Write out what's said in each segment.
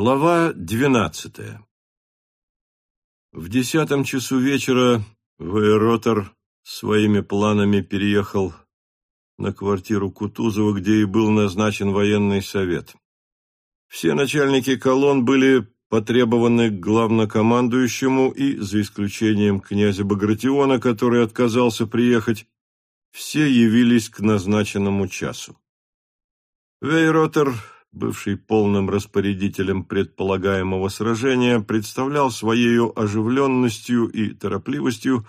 Глава двенадцатая В десятом часу вечера Вейротер своими планами переехал на квартиру Кутузова, где и был назначен военный совет. Все начальники колонн были потребованы к главнокомандующему и, за исключением князя Багратиона, который отказался приехать, все явились к назначенному часу. Вейротер бывший полным распорядителем предполагаемого сражения, представлял своей оживленностью и торопливостью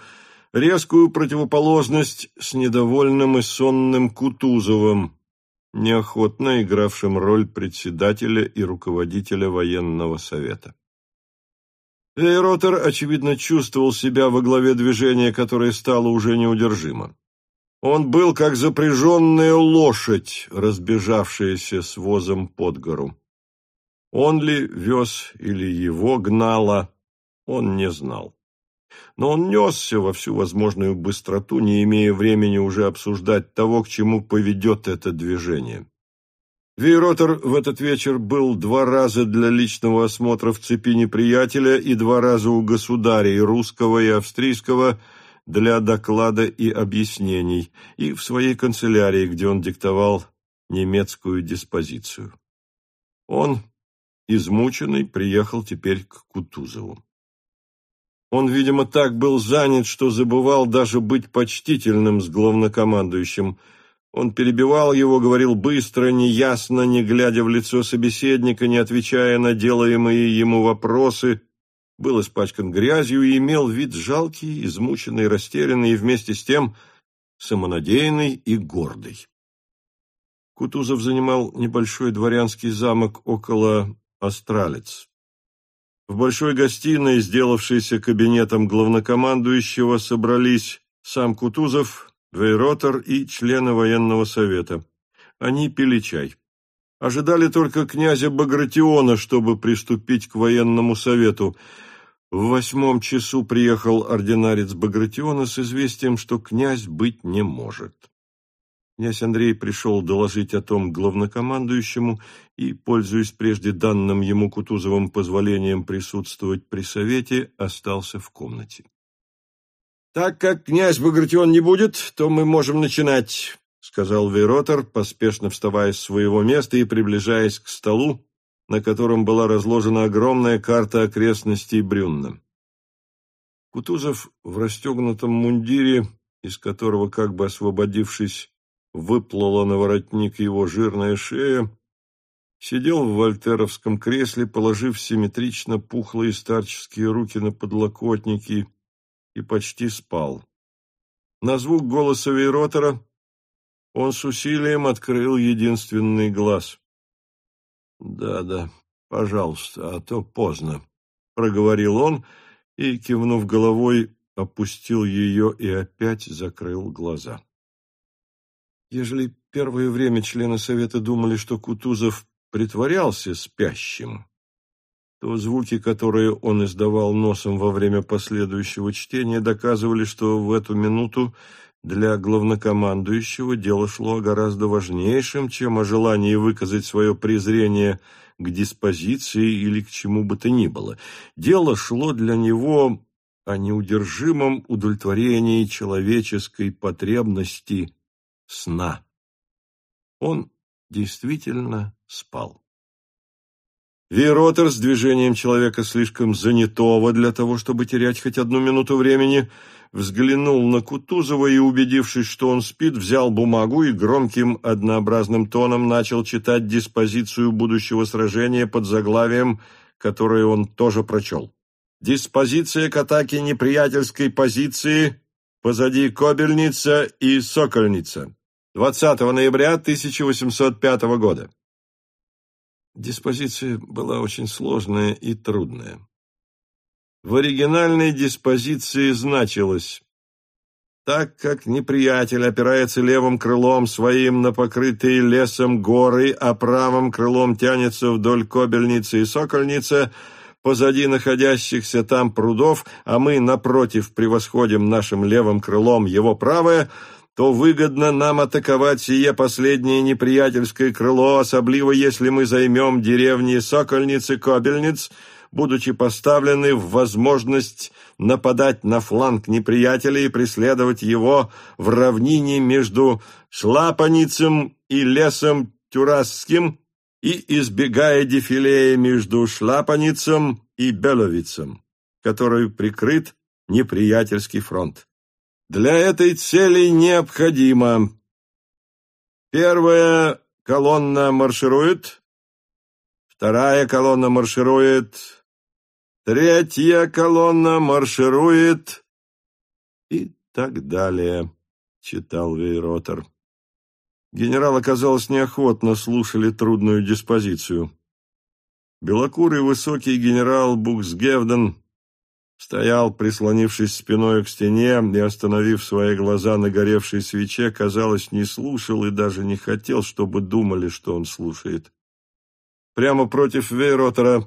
резкую противоположность с недовольным и сонным Кутузовым, неохотно игравшим роль председателя и руководителя военного совета. Эйротер, очевидно, чувствовал себя во главе движения, которое стало уже неудержимо. Он был как запряженная лошадь, разбежавшаяся с возом под гору. Он ли вез или его гнало, он не знал. Но он несся во всю возможную быстроту, не имея времени уже обсуждать того, к чему поведет это движение. Вейротер в этот вечер был два раза для личного осмотра в цепи неприятеля и два раза у государей русского и австрийского – для доклада и объяснений, и в своей канцелярии, где он диктовал немецкую диспозицию. Он, измученный, приехал теперь к Кутузову. Он, видимо, так был занят, что забывал даже быть почтительным с главнокомандующим. Он перебивал его, говорил быстро, неясно, не глядя в лицо собеседника, не отвечая на делаемые ему вопросы, был испачкан грязью и имел вид жалкий, измученный, растерянный и вместе с тем самонадеянный и гордый. Кутузов занимал небольшой дворянский замок около Астралец. В большой гостиной, сделавшейся кабинетом главнокомандующего, собрались сам Кутузов, Вейротер и члены военного совета. Они пили чай. Ожидали только князя Багратиона, чтобы приступить к военному совету – в восьмом часу приехал ординарец Багратиона с известием, что князь быть не может. Князь Андрей пришел доложить о том главнокомандующему и, пользуясь прежде данным ему Кутузовым позволением присутствовать при совете, остался в комнате. «Так как князь Багратион не будет, то мы можем начинать», — сказал Веротор, поспешно вставая с своего места и приближаясь к столу, на котором была разложена огромная карта окрестностей Брюнна. Кутузов в расстегнутом мундире, из которого, как бы освободившись, выплыла на воротник его жирная шея, сидел в вольтеровском кресле, положив симметрично пухлые старческие руки на подлокотники и почти спал. На звук голоса Вейротера он с усилием открыл единственный глаз. «Да, да, пожалуйста, а то поздно», — проговорил он и, кивнув головой, опустил ее и опять закрыл глаза. Ежели первое время члены Совета думали, что Кутузов притворялся спящим, то звуки, которые он издавал носом во время последующего чтения, доказывали, что в эту минуту для главнокомандующего дело шло гораздо важнейшем, чем о желании выказать свое презрение к диспозиции или к чему бы то ни было. Дело шло для него о неудержимом удовлетворении человеческой потребности сна. Он действительно спал. Веротер с движением человека слишком занятого для того, чтобы терять хоть одну минуту времени, взглянул на Кутузова и, убедившись, что он спит, взял бумагу и громким однообразным тоном начал читать диспозицию будущего сражения под заглавием, которое он тоже прочел. «Диспозиция к атаке неприятельской позиции позади Кобельница и Сокольница. 20 ноября 1805 года». Диспозиция была очень сложная и трудная. В оригинальной диспозиции значилось так как неприятель опирается левым крылом своим на покрытые лесом горы, а правым крылом тянется вдоль кобельницы и сокольницы, позади находящихся там прудов, а мы, напротив, превосходим нашим левым крылом его правое, то выгодно нам атаковать сие последнее неприятельское крыло, особливо если мы займем деревни Сокольниц и Кобельниц, будучи поставлены в возможность нападать на фланг неприятеля и преследовать его в равнине между Шлапаницем и лесом Тюрасским и избегая дефилея между Шлапаницем и Беловицем, который прикрыт неприятельский фронт. Для этой цели необходимо. Первая колонна марширует, вторая колонна марширует, третья колонна марширует и так далее, читал Вейротер. Генерал, оказалось, неохотно слушали трудную диспозицию. Белокурый высокий генерал Буксгевден стоял, прислонившись спиной к стене и, остановив свои глаза на горевшей свече, казалось, не слушал и даже не хотел, чтобы думали, что он слушает. Прямо против Вейротера,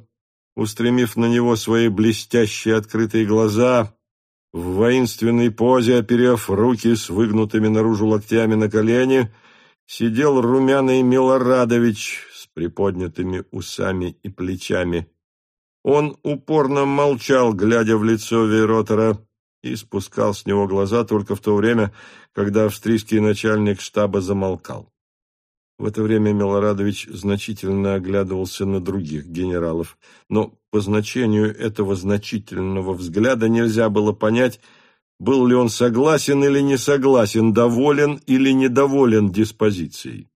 устремив на него свои блестящие открытые глаза, в воинственной позе, оперев руки с выгнутыми наружу локтями на колени, сидел румяный Милорадович с приподнятыми усами и плечами. Он упорно молчал, глядя в лицо Вейротера, и спускал с него глаза только в то время, когда австрийский начальник штаба замолкал. В это время Милорадович значительно оглядывался на других генералов, но по значению этого значительного взгляда нельзя было понять, был ли он согласен или не согласен, доволен или недоволен диспозицией.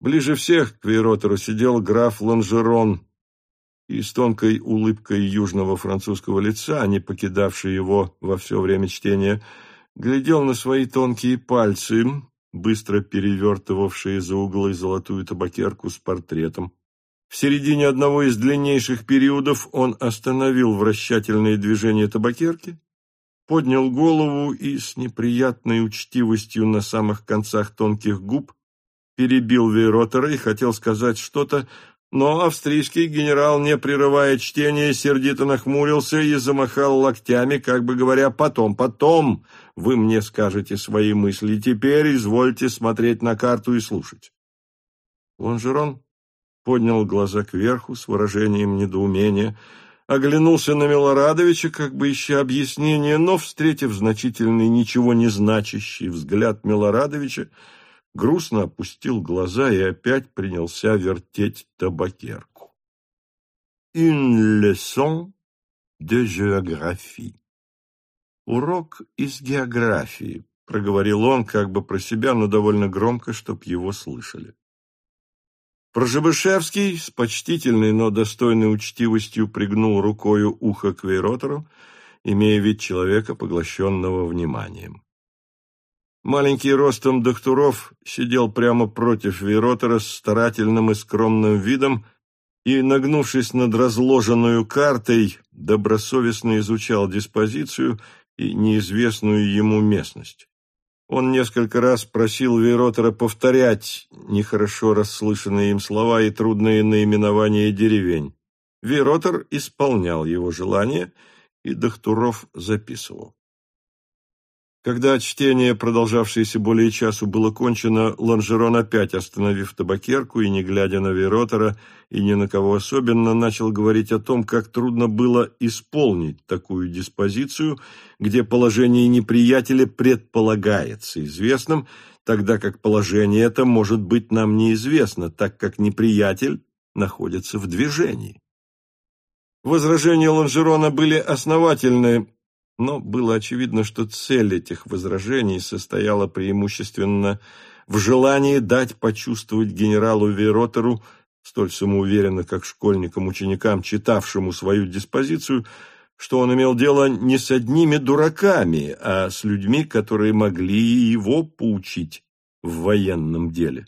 Ближе всех к Вейротеру сидел граф Ланжерон, и с тонкой улыбкой южного французского лица, не покидавший его во все время чтения, глядел на свои тонкие пальцы, быстро перевертывавшие за углы золотую табакерку с портретом. В середине одного из длиннейших периодов он остановил вращательные движения табакерки, поднял голову и с неприятной учтивостью на самых концах тонких губ перебил Вейротера и хотел сказать что-то, но австрийский генерал, не прерывая чтения, сердито нахмурился и замахал локтями, как бы говоря, «Потом, потом вы мне скажете свои мысли, теперь извольте смотреть на карту и слушать». Лонжерон поднял глаза кверху с выражением недоумения, оглянулся на Милорадовича, как бы ища объяснения, но, встретив значительный, ничего не значащий взгляд Милорадовича, грустно опустил глаза и опять принялся вертеть табакерку. Une leçon de géographie. Урок из географии, проговорил он как бы про себя, но довольно громко, чтоб его слышали. Прожебышевский с почтительной, но достойной учтивостью пригнул рукою ухо к Вейротеру, имея вид человека, поглощенного вниманием. Маленький ростом докторов сидел прямо против Веротера с старательным и скромным видом и, нагнувшись над разложенную картой, добросовестно изучал диспозицию и неизвестную ему местность. Он несколько раз просил Веротера повторять нехорошо расслышанные им слова и трудные наименования деревень. Веротер исполнял его желание, и Дохтуров записывал. Когда чтение, продолжавшееся более часу, было кончено, Ланжерон опять, остановив табакерку и не глядя на Веротера и ни на кого особенно, начал говорить о том, как трудно было исполнить такую диспозицию, где положение неприятеля предполагается известным, тогда как положение это может быть нам неизвестно, так как неприятель находится в движении. Возражения Ланжерона были основательны но было очевидно, что цель этих возражений состояла преимущественно в желании дать почувствовать генералу Веротеру, столь самоуверенно, как школьникам-ученикам, читавшему свою диспозицию, что он имел дело не с одними дураками, а с людьми, которые могли его поучить в военном деле.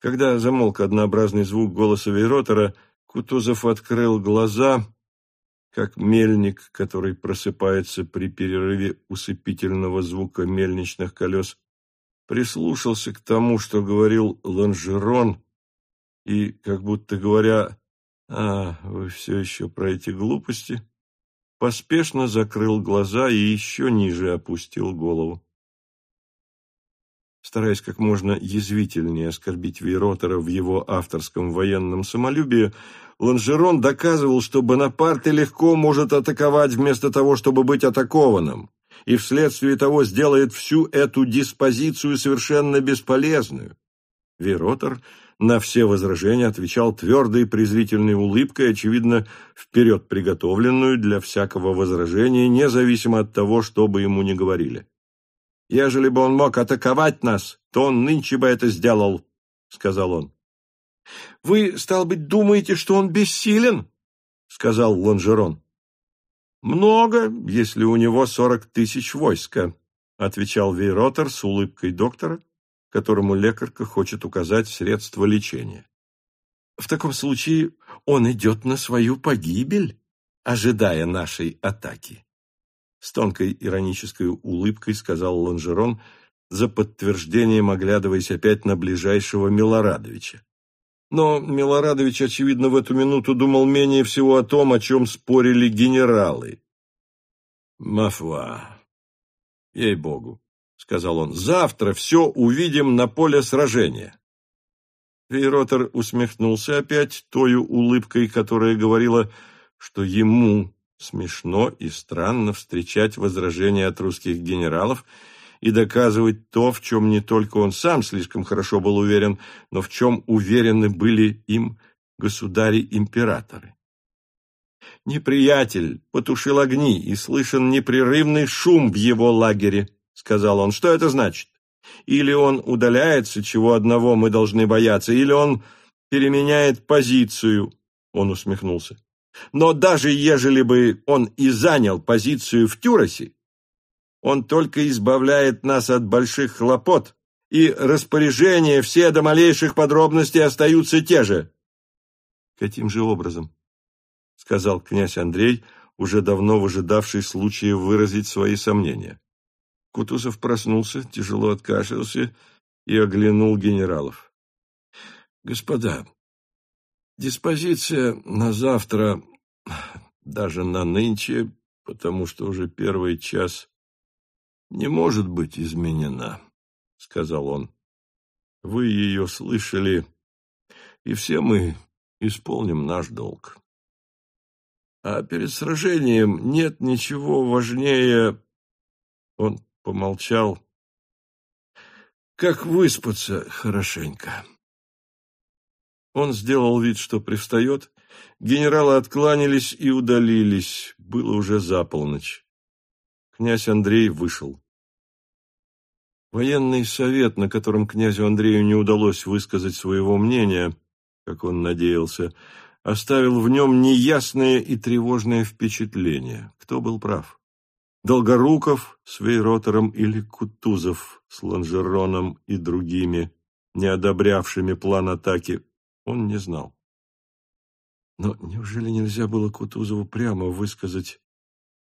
Когда замолк однообразный звук голоса Веротера, Кутузов открыл глаза как мельник, который просыпается при перерыве усыпительного звука мельничных колес, прислушался к тому, что говорил Ланжерон, и, как будто говоря, «А, вы все еще про эти глупости», поспешно закрыл глаза и еще ниже опустил голову. Стараясь как можно язвительнее оскорбить Вейротера в его авторском военном самолюбии, Ланжерон доказывал, что Бонапарт легко может атаковать вместо того, чтобы быть атакованным, и вследствие того сделает всю эту диспозицию совершенно бесполезную. Вейротер на все возражения отвечал твердой презрительной улыбкой, очевидно, вперед приготовленную для всякого возражения, независимо от того, что бы ему ни говорили. «Ежели бы он мог атаковать нас, то он нынче бы это сделал», — сказал он. «Вы, стал быть, думаете, что он бессилен?» — сказал Лонжерон. «Много, если у него сорок тысяч войска», — отвечал Вейротер с улыбкой доктора, которому лекарка хочет указать средства лечения. В таком случае он идет на свою погибель, ожидая нашей атаки. С тонкой иронической улыбкой сказал Ланжерон, за подтверждением оглядываясь опять на ближайшего Милорадовича. Но Милорадович, очевидно, в эту минуту думал менее всего о том, о чем спорили генералы. «Мафва, ей-богу, — сказал он, — завтра все увидим на поле сражения. Вейротер усмехнулся опять тою улыбкой, которая говорила, что ему смешно и странно встречать возражения от русских генералов и доказывать то, в чем не только он сам слишком хорошо был уверен, но в чем уверены были им государи-императоры. Неприятель потушил огни, и слышен непрерывный шум в его лагере сказал он. Что это значит? Или он удаляется, чего одного мы должны бояться, или он переменяет позицию. Он усмехнулся. Но даже ежели бы он и занял позицию в Тюросе, он только избавляет нас от больших хлопот, и распоряжения все до малейших подробностей остаются те же. Каким же образом? — сказал князь Андрей, уже давно выжидавший случая выразить свои сомнения. Кутузов проснулся, тяжело откашлялся и оглянул генералов. «Господа, диспозиция на завтра, даже на нынче, потому что уже первый час, не может быть изменена», — сказал он. «Вы ее слышали, и все мы исполним наш долг. А перед сражением нет ничего важнее...» Он помолчал. Как выспаться хорошенько. Он сделал вид, что привстает. Генералы откланялись и удалились. Было уже за полночь. Князь Андрей вышел. Военный совет, на котором князю Андрею не удалось высказать своего мнения, как он надеялся, оставил в нем неясное и тревожное впечатление. Кто был прав? Долгоруков с Вейротером или Кутузов с Ланжероном и другими, не одобрявшими план атаки, он не знал. Но неужели нельзя было Кутузову прямо высказать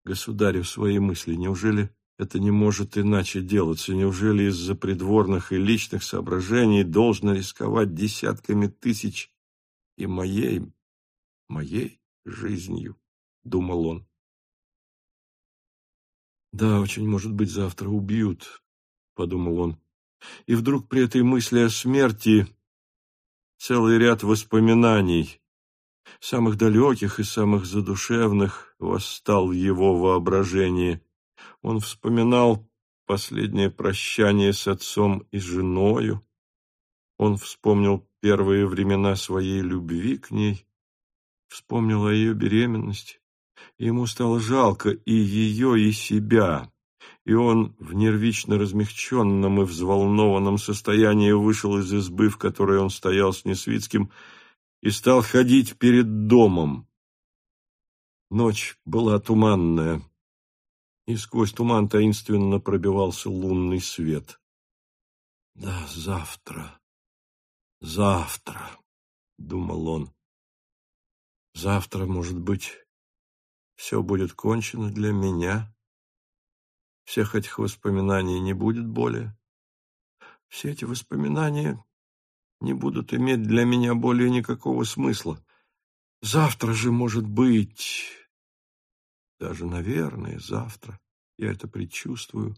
государю свои мысли? Неужели это не может иначе делаться? Неужели из-за придворных и личных соображений должно рисковать десятками тысяч и моей, моей жизнью? — думал он. «Да, очень может быть, завтра убьют», — подумал он. И вдруг при этой мысли о смерти целый ряд воспоминаний, самых далеких и самых задушевных, восстал его воображении. Он вспоминал последнее прощание с отцом и женою. Он вспомнил первые времена своей любви к ней, вспомнил о ее беременности. Ему стало жалко и ее, и себя, и он в нервично размягченном и взволнованном состоянии вышел из избы, в которой он стоял с Несвицким, и стал ходить перед домом. Ночь была туманная, и сквозь туман таинственно пробивался лунный свет. «Да, завтра, завтра», — думал он, — «завтра, может быть, все будет кончено для меня. Всех этих воспоминаний не будет более. Все эти воспоминания не будут иметь для меня более никакого смысла. Завтра же, может быть, даже, наверное, завтра, я это предчувствую,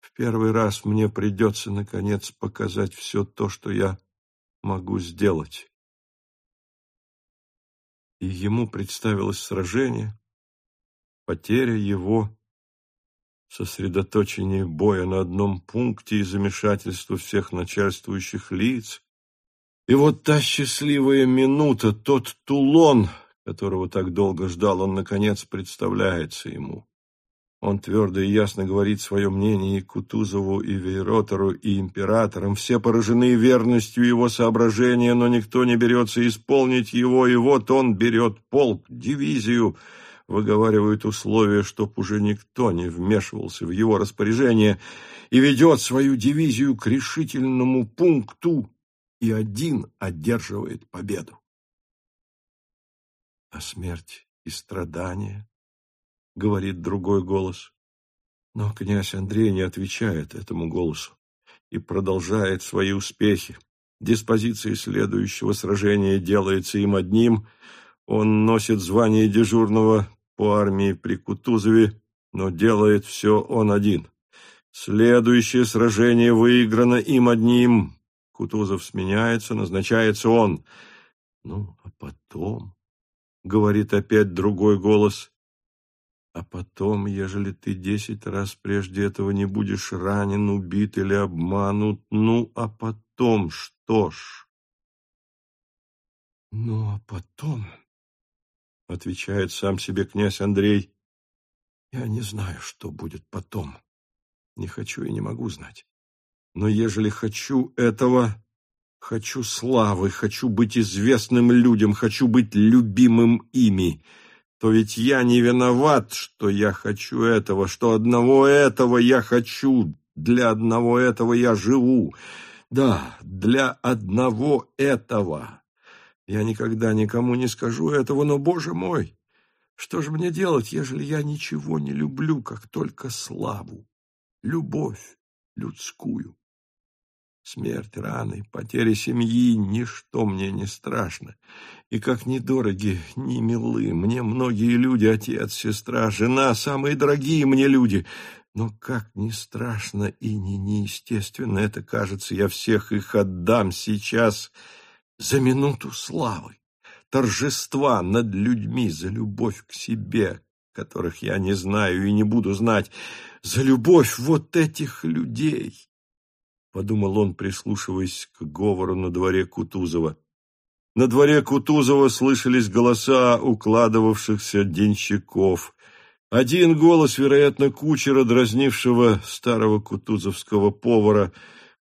В первый раз мне придется, наконец, показать все то, что я могу сделать. И ему представилось сражение, потеря его, сосредоточение боя на одном пункте и замешательство всех начальствующих лиц. И вот та счастливая минута, тот тулон, которого так долго ждал, он, наконец, представляется ему. Он твердо и ясно говорит свое мнение и Кутузову, и Вейротору, и императорам. Все поражены верностью его соображения, но никто не берется исполнить его, и вот он берет полк, дивизию, выговаривает условия, чтоб уже никто не вмешивался в его распоряжение, и ведет свою дивизию к решительному пункту, и один одерживает победу. А смерть и страдания — говорит другой голос. Но князь Андрей не отвечает этому голосу и продолжает свои успехи. Диспозиция следующего сражения делается им одним. Он носит звание дежурного по армии при Кутузове, но делает все он один. Следующее сражение выиграно им одним. Кутузов сменяется, назначается он. Ну, а потом, — говорит опять другой голос, а потом, ежели ты десять раз прежде этого не будешь ранен, убит или обманут, ну, а потом что ж? Ну, а потом, — отвечает сам себе князь Андрей, — я не знаю, что будет потом. Не хочу и не могу знать. Но ежели хочу этого, хочу славы, хочу быть известным людям, хочу быть любимым ими, — то ведь я не виноват, что я хочу этого, что одного этого я хочу, для одного этого я живу. Да, для одного этого. Я никогда никому не скажу этого, но, Боже мой, что же мне делать, ежели я ничего не люблю, как только славу, любовь людскую? Смерть, раны, потеря семьи — ничто мне не страшно. И как недороги, не милы мне многие люди, отец, сестра, жена, самые дорогие мне люди. Но как не страшно и не неестественно это кажется, я всех их отдам сейчас за минуту славы, торжества над людьми, за любовь к себе, которых я не знаю и не буду знать, за любовь вот этих людей. — подумал он, прислушиваясь к говору на дворе Кутузова. На дворе Кутузова слышались голоса укладывавшихся денщиков. Один голос, вероятно, кучера, дразнившего старого кутузовского повара,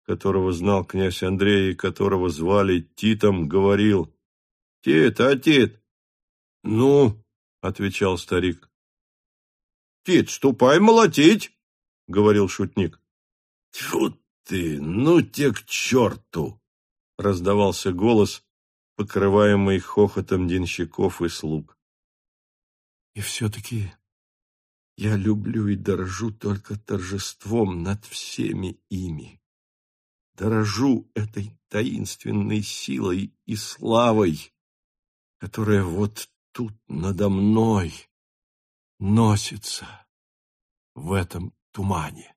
которого знал князь Андрей и которого звали Титом, говорил. — Тит, а Тит? — Ну, — отвечал старик. — Тит, ступай молотить, — говорил шутник. — Тьфу ты, ну те к черту! — раздавался голос, покрываемый хохотом денщиков и слуг. И все-таки я люблю и дорожу только торжеством над всеми ими. Дорожу этой таинственной силой и славой, которая вот тут надо мной носится в этом тумане.